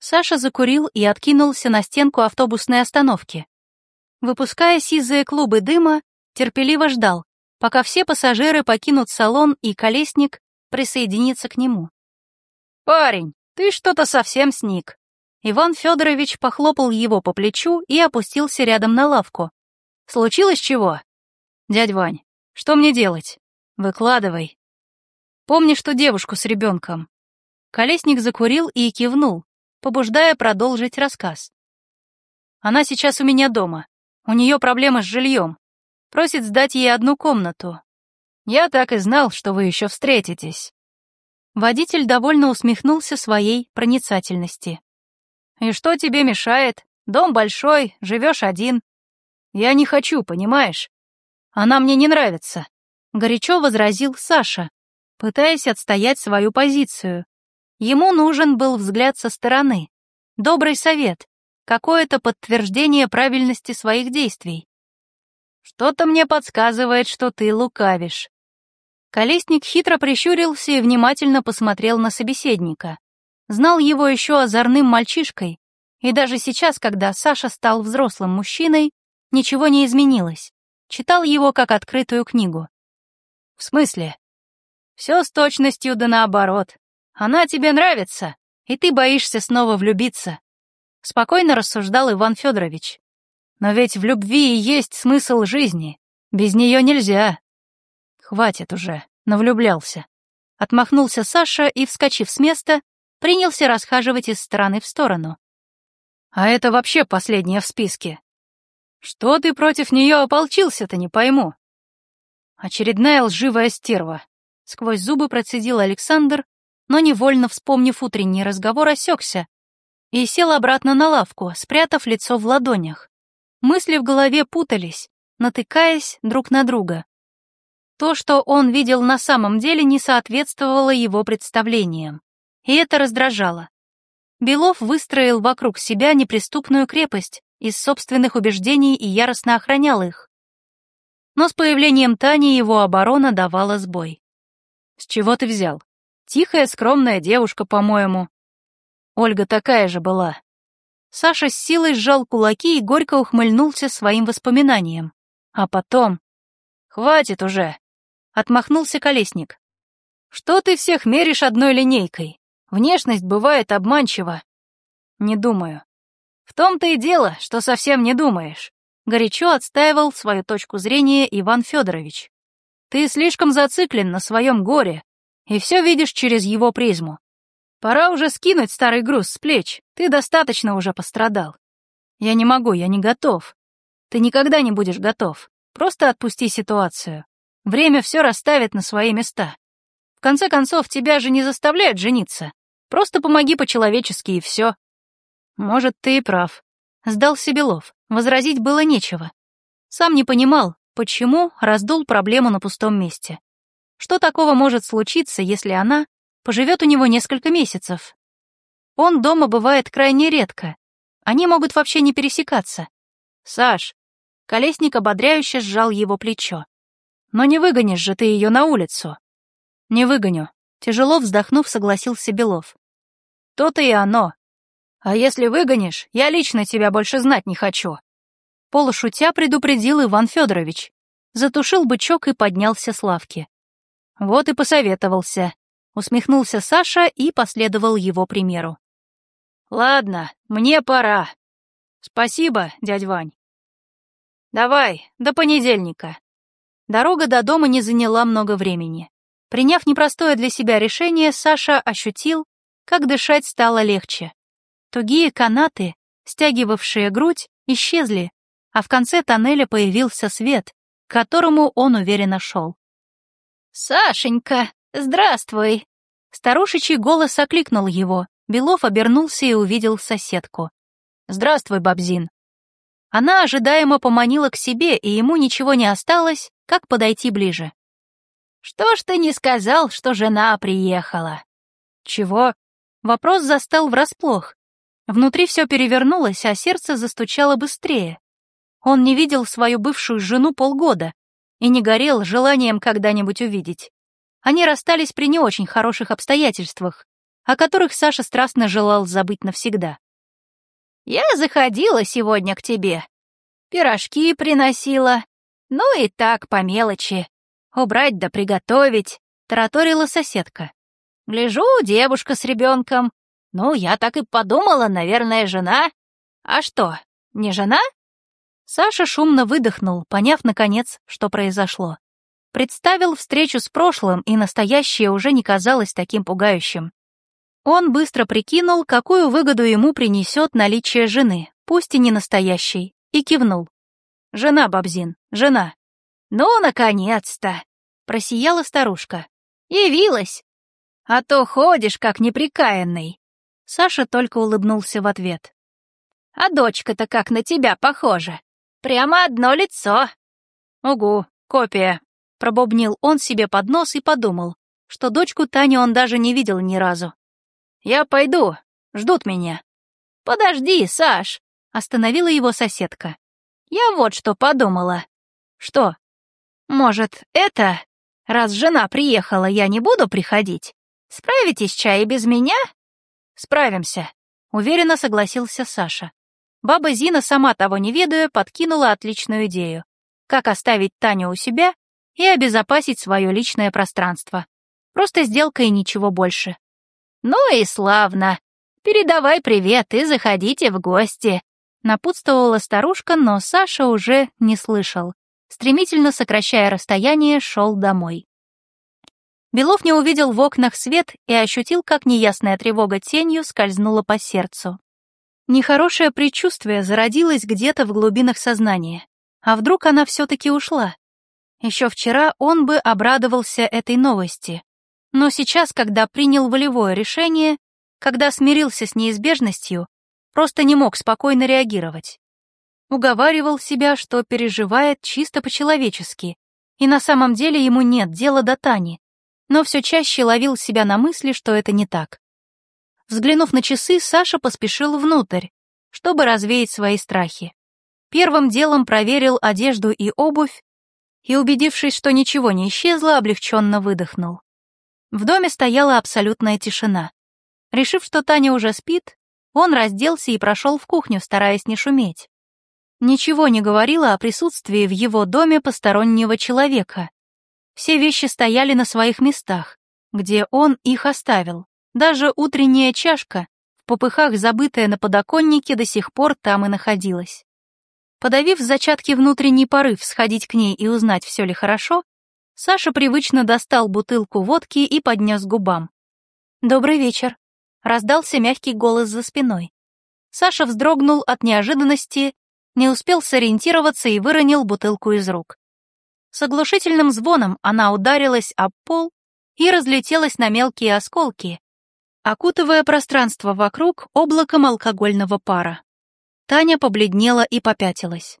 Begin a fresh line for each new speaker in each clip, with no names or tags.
Саша закурил и откинулся на стенку автобусной остановки. Выпуская сизые клубы дыма, терпеливо ждал, пока все пассажиры покинут салон и колесник присоединится к нему. «Парень, ты что-то совсем сник». Иван Федорович похлопал его по плечу и опустился рядом на лавку. «Случилось чего?» «Дядь Вань, что мне делать?» «Выкладывай». «Помни, что девушку с ребенком». Колесник закурил и кивнул, побуждая продолжить рассказ. «Она сейчас у меня дома. У нее проблемы с жильем. Просит сдать ей одну комнату. Я так и знал, что вы еще встретитесь». Водитель довольно усмехнулся своей проницательности. «И что тебе мешает? Дом большой, живешь один. Я не хочу, понимаешь? Она мне не нравится», — горячо возразил Саша, пытаясь отстоять свою позицию. Ему нужен был взгляд со стороны, добрый совет, какое-то подтверждение правильности своих действий. «Что-то мне подсказывает, что ты лукавишь». Колесник хитро прищурился и внимательно посмотрел на собеседника. Знал его еще озорным мальчишкой, и даже сейчас, когда Саша стал взрослым мужчиной, ничего не изменилось. Читал его как открытую книгу. «В смысле?» «Все с точностью да наоборот. Она тебе нравится, и ты боишься снова влюбиться», — спокойно рассуждал Иван Федорович. «Но ведь в любви и есть смысл жизни. Без нее нельзя». «Хватит уже», — навлюблялся. Отмахнулся Саша и, вскочив с места, принялся расхаживать из стороны в сторону. «А это вообще последнее в списке. Что ты против нее ополчился-то, не пойму?» «Очередная лживая стерва», — сквозь зубы процедил Александр, но невольно вспомнив утренний разговор, осекся и сел обратно на лавку, спрятав лицо в ладонях. Мысли в голове путались, натыкаясь друг на друга. То, что он видел на самом деле, не соответствовало его представлениям, и это раздражало. Белов выстроил вокруг себя неприступную крепость из собственных убеждений и яростно охранял их. Но с появлением Тани его оборона давала сбой. «С чего ты взял?» Тихая, скромная девушка, по-моему. Ольга такая же была. Саша с силой сжал кулаки и горько ухмыльнулся своим воспоминанием. А потом... «Хватит уже!» — отмахнулся колесник. «Что ты всех меришь одной линейкой? Внешность бывает обманчива». «Не думаю». «В том-то и дело, что совсем не думаешь», — горячо отстаивал свою точку зрения Иван Федорович. «Ты слишком зациклен на своем горе, и все видишь через его призму. Пора уже скинуть старый груз с плеч, ты достаточно уже пострадал. Я не могу, я не готов. Ты никогда не будешь готов. Просто отпусти ситуацию. Время все расставит на свои места. В конце концов, тебя же не заставляют жениться. Просто помоги по-человечески и все. Может, ты и прав. Сдался Белов. Возразить было нечего. Сам не понимал, почему раздул проблему на пустом месте. Что такого может случиться, если она поживет у него несколько месяцев? Он дома бывает крайне редко. Они могут вообще не пересекаться. Саш, Колесник ободряюще сжал его плечо. Но не выгонишь же ты ее на улицу. Не выгоню. Тяжело вздохнув, согласился Белов. То-то и оно. А если выгонишь, я лично тебя больше знать не хочу. Полушутя предупредил Иван Федорович. Затушил бычок и поднялся с лавки. Вот и посоветовался. Усмехнулся Саша и последовал его примеру. Ладно, мне пора. Спасибо, дядь Вань. Давай, до понедельника. Дорога до дома не заняла много времени. Приняв непростое для себя решение, Саша ощутил, как дышать стало легче. Тугие канаты, стягивавшие грудь, исчезли, а в конце тоннеля появился свет, к которому он уверенно шел. «Сашенька, здравствуй!» Старушечий голос окликнул его. Белов обернулся и увидел соседку. «Здравствуй, Бабзин!» Она ожидаемо поманила к себе, и ему ничего не осталось, как подойти ближе. «Что ж ты не сказал, что жена приехала?» «Чего?» Вопрос застал врасплох. Внутри все перевернулось, а сердце застучало быстрее. Он не видел свою бывшую жену полгода, и не горел желанием когда-нибудь увидеть. Они расстались при не очень хороших обстоятельствах, о которых Саша страстно желал забыть навсегда. «Я заходила сегодня к тебе. Пирожки приносила. Ну и так, по мелочи. Убрать да приготовить», — тараторила соседка. «Гляжу, девушка с ребенком. Ну, я так и подумала, наверное, жена. А что, не жена?» Саша шумно выдохнул, поняв, наконец, что произошло. Представил встречу с прошлым, и настоящее уже не казалось таким пугающим. Он быстро прикинул, какую выгоду ему принесет наличие жены, пусть и не настоящей, и кивнул. «Жена, Бабзин, жена». «Ну, наконец-то!» — просияла старушка. «Явилась! А то ходишь, как неприкаянный!» Саша только улыбнулся в ответ. «А дочка-то как на тебя похожа! Прямо одно лицо!» «Угу, копия!» — пробобнил он себе под нос и подумал, что дочку Таню он даже не видел ни разу. «Я пойду, ждут меня». «Подожди, Саш!» — остановила его соседка. «Я вот что подумала». «Что?» «Может, это, раз жена приехала, я не буду приходить? Справитесь чай без меня?» «Справимся», — уверенно согласился Саша. Баба Зина, сама того не ведая, подкинула отличную идею. Как оставить Таню у себя и обезопасить свое личное пространство. Просто сделка и ничего больше. «Ну и славно! Передавай привет и заходите в гости!» Напутствовала старушка, но Саша уже не слышал. Стремительно сокращая расстояние, шел домой. Белов не увидел в окнах свет и ощутил, как неясная тревога тенью скользнула по сердцу. Нехорошее предчувствие зародилось где-то в глубинах сознания. А вдруг она все-таки ушла? Еще вчера он бы обрадовался этой новости. Но сейчас, когда принял волевое решение, когда смирился с неизбежностью, просто не мог спокойно реагировать. Уговаривал себя, что переживает чисто по-человечески, и на самом деле ему нет дела до Тани, но все чаще ловил себя на мысли, что это не так. Взглянув на часы, Саша поспешил внутрь, чтобы развеять свои страхи. Первым делом проверил одежду и обувь, и, убедившись, что ничего не исчезло, облегченно выдохнул. В доме стояла абсолютная тишина. Решив, что Таня уже спит, он разделся и прошел в кухню, стараясь не шуметь. Ничего не говорило о присутствии в его доме постороннего человека. Все вещи стояли на своих местах, где он их оставил. Даже утренняя чашка, в попыхах забытая на подоконнике, до сих пор там и находилась. Подавив зачатки внутренний порыв сходить к ней и узнать, все ли хорошо, Саша привычно достал бутылку водки и поднес губам. «Добрый вечер», — раздался мягкий голос за спиной. Саша вздрогнул от неожиданности, не успел сориентироваться и выронил бутылку из рук. С оглушительным звоном она ударилась об пол и разлетелась на мелкие осколки, окутывая пространство вокруг облаком алкогольного пара. Таня побледнела и попятилась.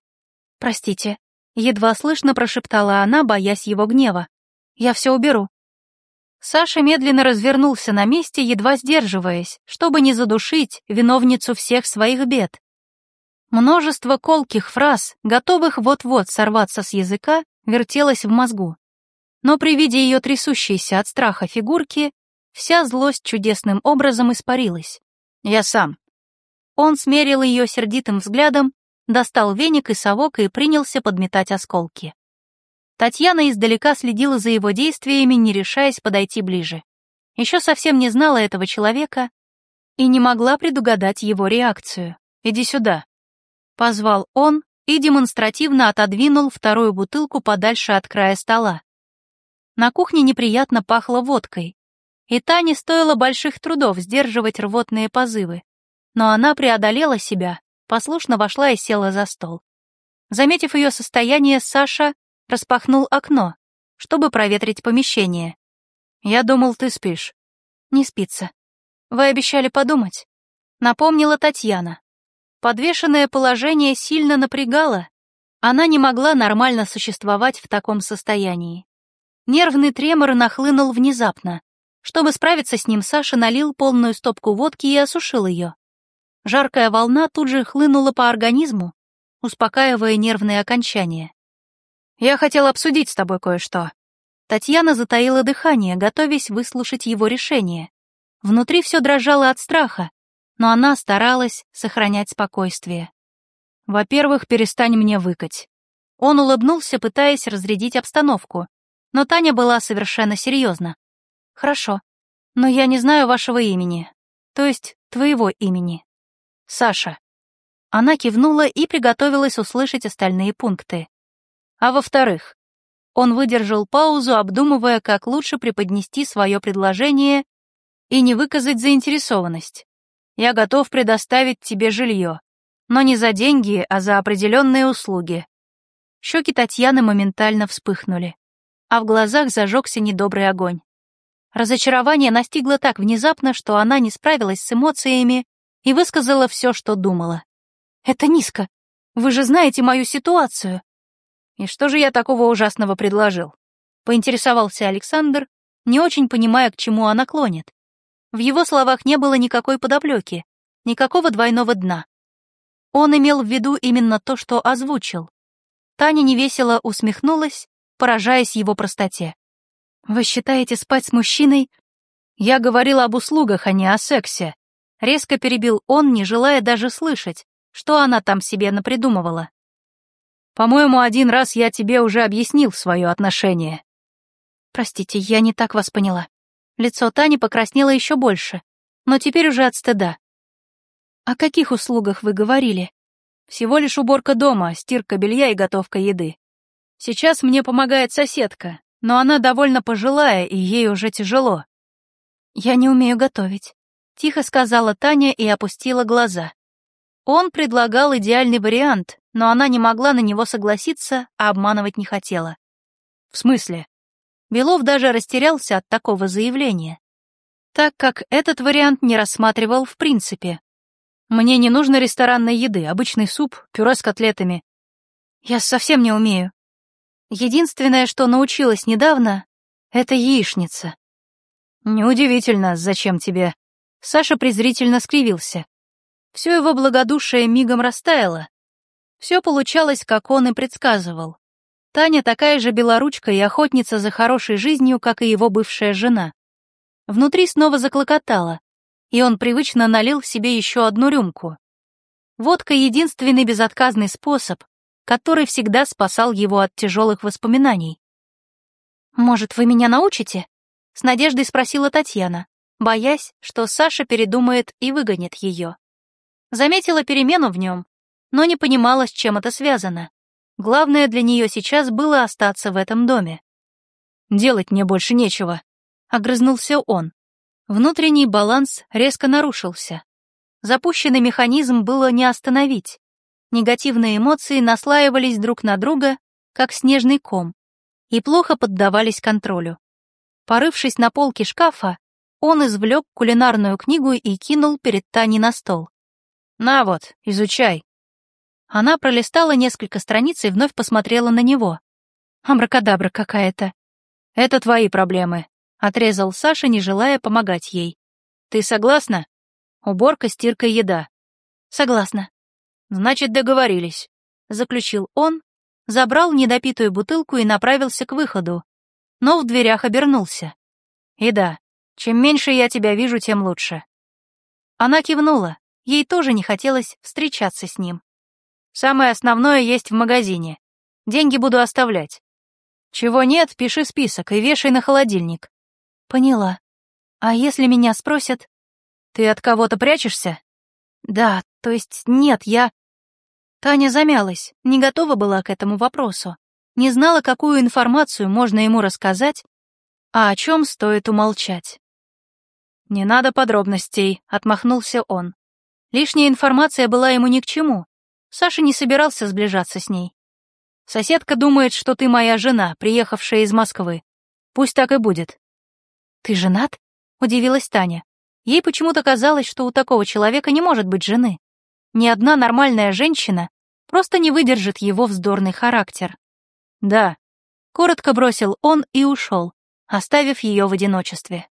«Простите», — едва слышно прошептала она, боясь его гнева. «Я все уберу». Саша медленно развернулся на месте, едва сдерживаясь, чтобы не задушить виновницу всех своих бед. Множество колких фраз, готовых вот-вот сорваться с языка, вертелось в мозгу. Но при виде ее трясущейся от страха фигурки, Вся злость чудесным образом испарилась. «Я сам». Он смерил ее сердитым взглядом, достал веник и совок и принялся подметать осколки. Татьяна издалека следила за его действиями, не решаясь подойти ближе. Еще совсем не знала этого человека и не могла предугадать его реакцию. «Иди сюда», — позвал он и демонстративно отодвинул вторую бутылку подальше от края стола. На кухне неприятно пахло водкой, и Тане стоило больших трудов сдерживать рвотные позывы. Но она преодолела себя, послушно вошла и села за стол. Заметив ее состояние, Саша распахнул окно, чтобы проветрить помещение. «Я думал, ты спишь». «Не спится. Вы обещали подумать», — напомнила Татьяна. Подвешенное положение сильно напрягало. Она не могла нормально существовать в таком состоянии. Нервный тремор нахлынул внезапно. Чтобы справиться с ним, Саша налил полную стопку водки и осушил ее. Жаркая волна тут же хлынула по организму, успокаивая нервные окончания. «Я хотел обсудить с тобой кое-что». Татьяна затаила дыхание, готовясь выслушать его решение. Внутри все дрожало от страха, но она старалась сохранять спокойствие. «Во-первых, перестань мне выкать». Он улыбнулся, пытаясь разрядить обстановку, но Таня была совершенно серьезна. «Хорошо, но я не знаю вашего имени, то есть твоего имени. Саша». Она кивнула и приготовилась услышать остальные пункты. А во-вторых, он выдержал паузу, обдумывая, как лучше преподнести свое предложение и не выказать заинтересованность. «Я готов предоставить тебе жилье, но не за деньги, а за определенные услуги». Щеки Татьяны моментально вспыхнули, а в глазах зажегся недобрый огонь. Разочарование настигло так внезапно, что она не справилась с эмоциями и высказала все, что думала. «Это низко. Вы же знаете мою ситуацию». «И что же я такого ужасного предложил?» — поинтересовался Александр, не очень понимая, к чему она клонит. В его словах не было никакой подоплеки, никакого двойного дна. Он имел в виду именно то, что озвучил. Таня невесело усмехнулась, поражаясь его простоте. «Вы считаете спать с мужчиной?» «Я говорил об услугах, а не о сексе», — резко перебил он, не желая даже слышать, что она там себе напридумывала? По-моему, один раз я тебе уже объяснил свое отношение. Простите, я не так вас поняла. Лицо Тани покраснело еще больше, но теперь уже от стыда. О каких услугах вы говорили? Всего лишь уборка дома, стирка белья и готовка еды. Сейчас мне помогает соседка, но она довольно пожилая, и ей уже тяжело. Я не умею готовить, тихо сказала Таня и опустила глаза. Он предлагал идеальный вариант, но она не могла на него согласиться, а обманывать не хотела. В смысле? Белов даже растерялся от такого заявления, так как этот вариант не рассматривал в принципе. Мне не нужно ресторанной еды, обычный суп, пюре с котлетами. Я совсем не умею. Единственное, что научилась недавно, это яичница. Неудивительно, зачем тебе. Саша презрительно скривился. Все его благодушие мигом растаяло. Все получалось, как он и предсказывал. Таня такая же белоручка и охотница за хорошей жизнью, как и его бывшая жена. Внутри снова заклокотало, и он привычно налил себе еще одну рюмку. Водка — единственный безотказный способ, который всегда спасал его от тяжелых воспоминаний. «Может, вы меня научите?» — с надеждой спросила Татьяна, боясь, что Саша передумает и выгонит ее. Заметила перемену в нем, но не понимала, с чем это связано. Главное для нее сейчас было остаться в этом доме. «Делать мне больше нечего», — огрызнулся он. Внутренний баланс резко нарушился. Запущенный механизм было не остановить. Негативные эмоции наслаивались друг на друга, как снежный ком, и плохо поддавались контролю. Порывшись на полке шкафа, он извлек кулинарную книгу и кинул перед Таней на стол. «На вот, изучай». Она пролистала несколько страниц и вновь посмотрела на него. Амракадабра какая-то. «Это твои проблемы», — отрезал Саша, не желая помогать ей. «Ты согласна? Уборка, стирка, еда». «Согласна». «Значит, договорились», — заключил он, забрал недопитую бутылку и направился к выходу, но в дверях обернулся. «И да, чем меньше я тебя вижу, тем лучше». Она кивнула, Ей тоже не хотелось встречаться с ним. Самое основное есть в магазине. Деньги буду оставлять. Чего нет, пиши список и вешай на холодильник. Поняла. А если меня спросят? Ты от кого-то прячешься? Да, то есть нет, я... Таня замялась, не готова была к этому вопросу. Не знала, какую информацию можно ему рассказать, а о чем стоит умолчать. «Не надо подробностей», — отмахнулся он. Лишняя информация была ему ни к чему. Саша не собирался сближаться с ней. Соседка думает, что ты моя жена, приехавшая из Москвы. Пусть так и будет. Ты женат? Удивилась Таня. Ей почему-то казалось, что у такого человека не может быть жены. Ни одна нормальная женщина просто не выдержит его вздорный характер. Да, коротко бросил он и ушел, оставив ее в одиночестве.